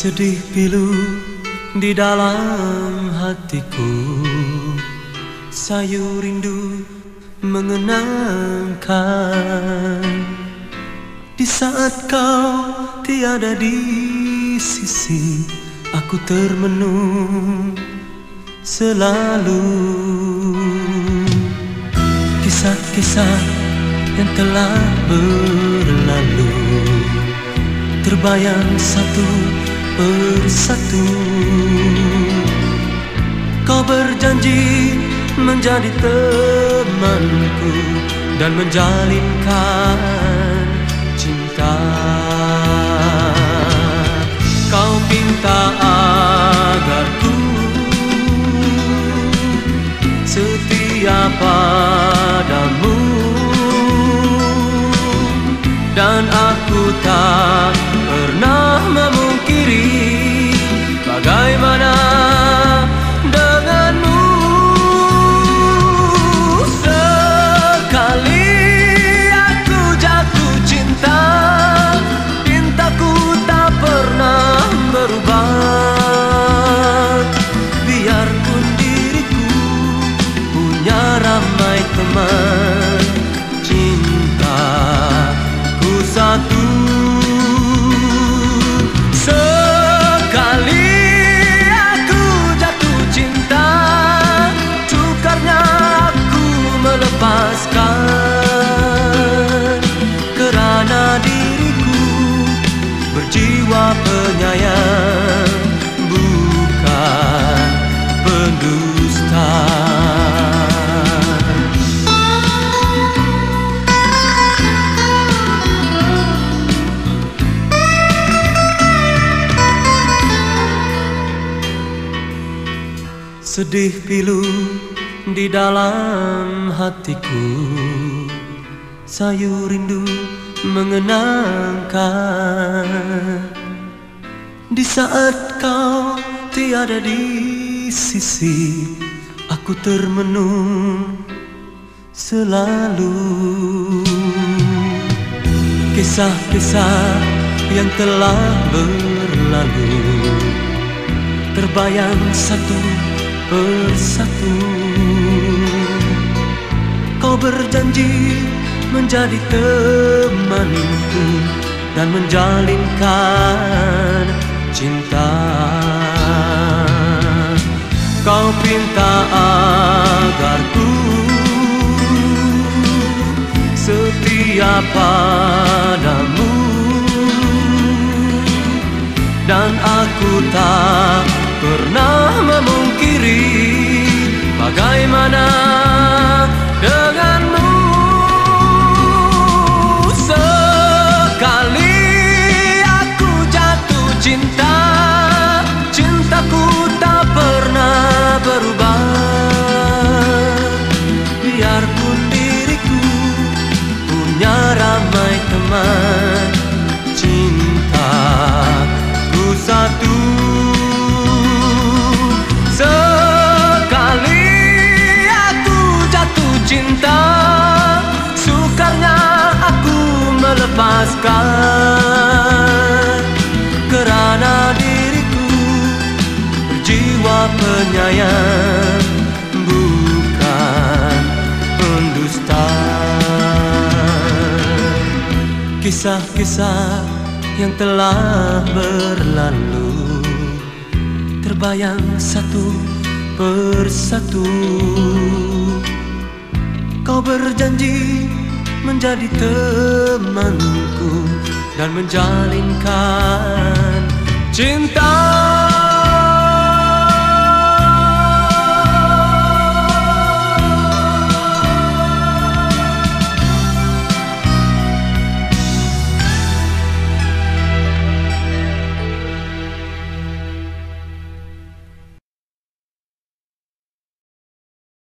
Sedih pilu di dalam hatiku. Sayu rindu mengenangkan. Di saat kau tiada di sisi Aku termenung selalu. Kisah-kisah yang telah berlalu Terbayang satu persatu Kau berjanji menjadi temanku Dan menjalinkan cinta. Kau pinta agar ku setia padamu. Dan aku tak Sedih pilu di dalam hatiku. Sayu rindu mengenangkan. Di saat kau tiada di sisi Aku termenung selalu. Kisah-kisah yang telah berlalu Terbayang satu persatu Kau berjanji menjadi temanku Dan menjalinkan cinta. Kau pinta agar ku setia padamu. Dan aku tak Nana. Melepaskan Kerana diriku berjiwa penyayang Bukan pendusta. Kisah-kisah yang telah berlalu Terbayang satu persatu. Kau berjanji menjadi temanku Dan menjalinkan cinta